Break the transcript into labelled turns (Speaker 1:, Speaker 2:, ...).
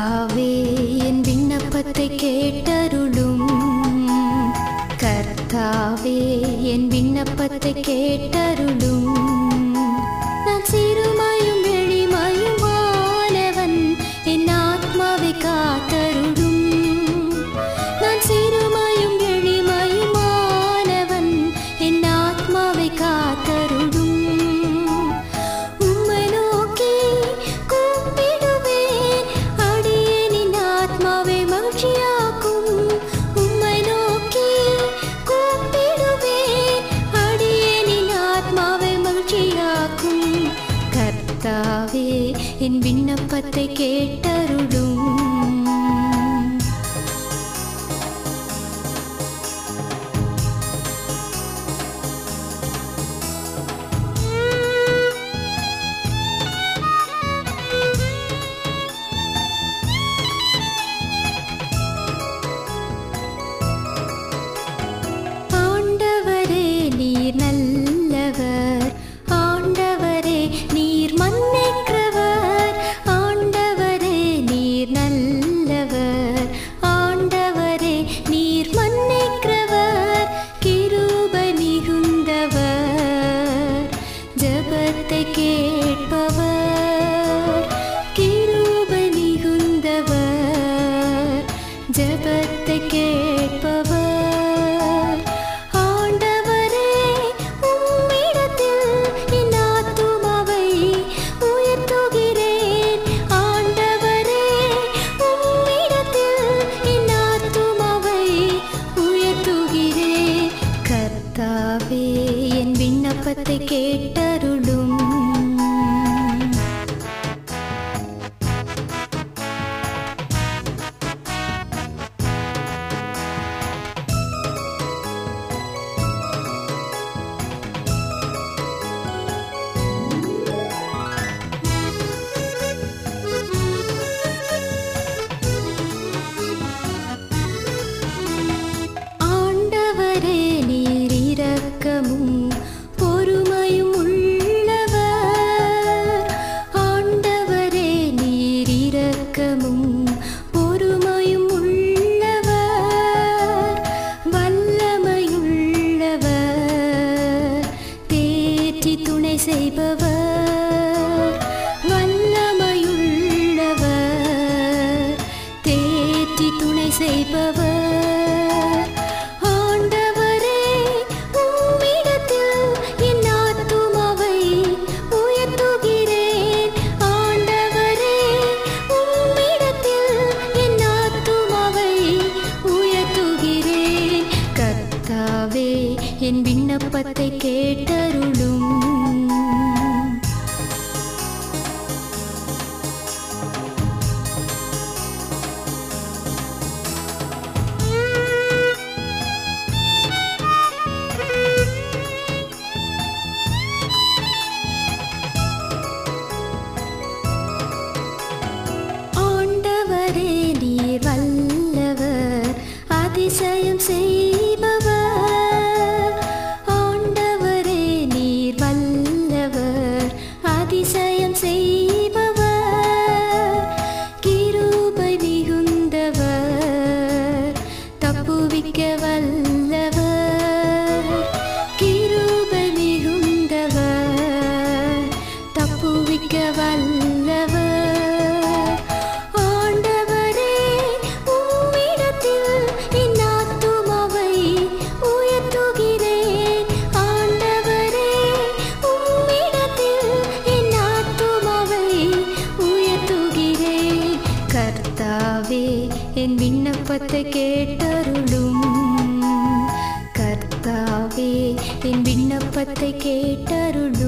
Speaker 1: கர்த்தாவே என் விண்ணப்பத்தை கேட்டருளும். கர்த்தாவே என் விண்ணப்பத்தை கேட்டருளும். நான் சிறுமையும் எளிமையுமானவன் என் ஆத்மாவை காத்தருளும். நான் சிறுமையும் எளிமையுமானவன் என் ஆத்மாவை காத்தருளும். கர்த்தாவே என் விண்ணப்பத்தை கேட்டருடும் கதை கேட்ட செய்பவர் வல்லமையுள்ளவர் தேற்றி துணை செய்பவர். என் விண்ணப்பத்தை கேட்டருளும். ஆண்டவரே நீர் வல்லவர். அதிசயம் செய்வர் சொல்வதை கேட்டருளும். கர்த்தாவே என் விண்ணப்பத்தை கேட்டருளும்.